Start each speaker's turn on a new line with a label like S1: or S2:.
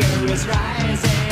S1: temperature is rising.